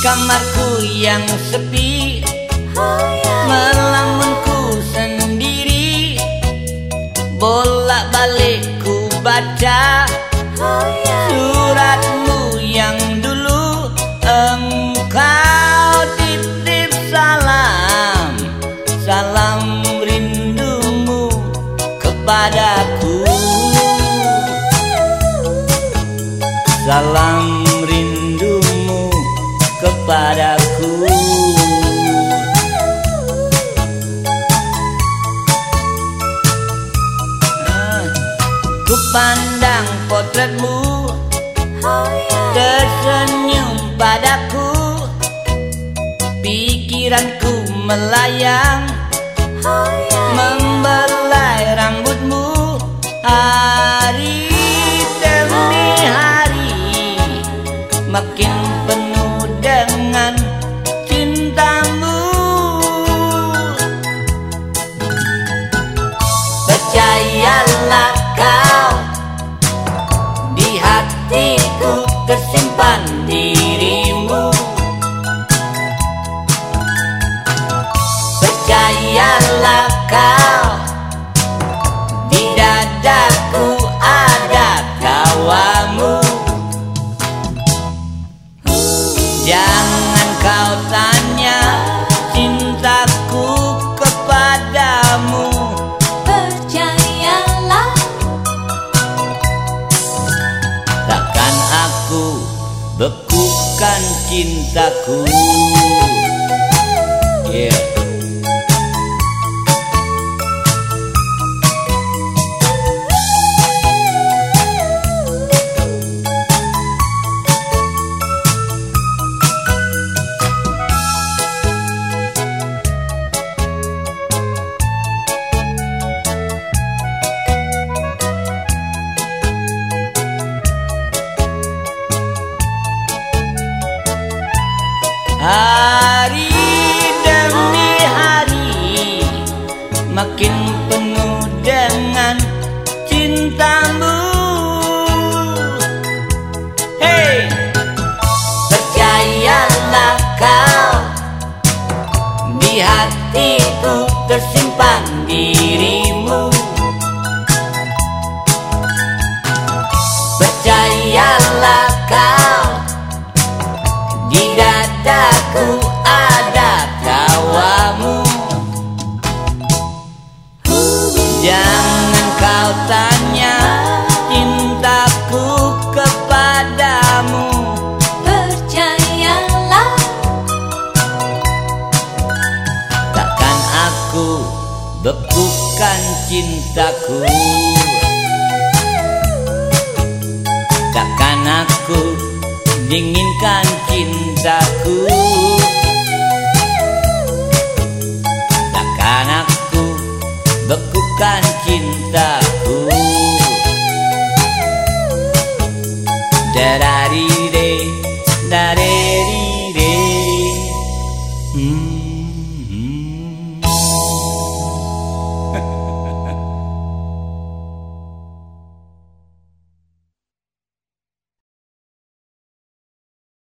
kamarku yang sepi. Melamunku sendiri. Bolak-balik ku baca Suratmu yang dulu. Engkau titip salam Salam rindumu kepadaku. Salam kepadaku Ah, Ku pandang potretmu. Tersenyum padaku. Pikiranku melayang. Membelai rambutmu. Hari demi hari Makin penuh Percayalah kau. Di hatiku tersimpan dirimu. Percayalah kau. Di dadaku ada kawamu Jangan bekukan cintaku. Yeah Hari demi hari Makin penuh dengan cintamu. Hey! Percayalah kau Di hatiku tersimpan dirimu. Percayalah kau Di dadaku ada kawamu Jangan kau tanya cintaku kepadamu. Percayalah. Takkan aku bekukan cintaku bukan cintaku Darari de, darah de hmm.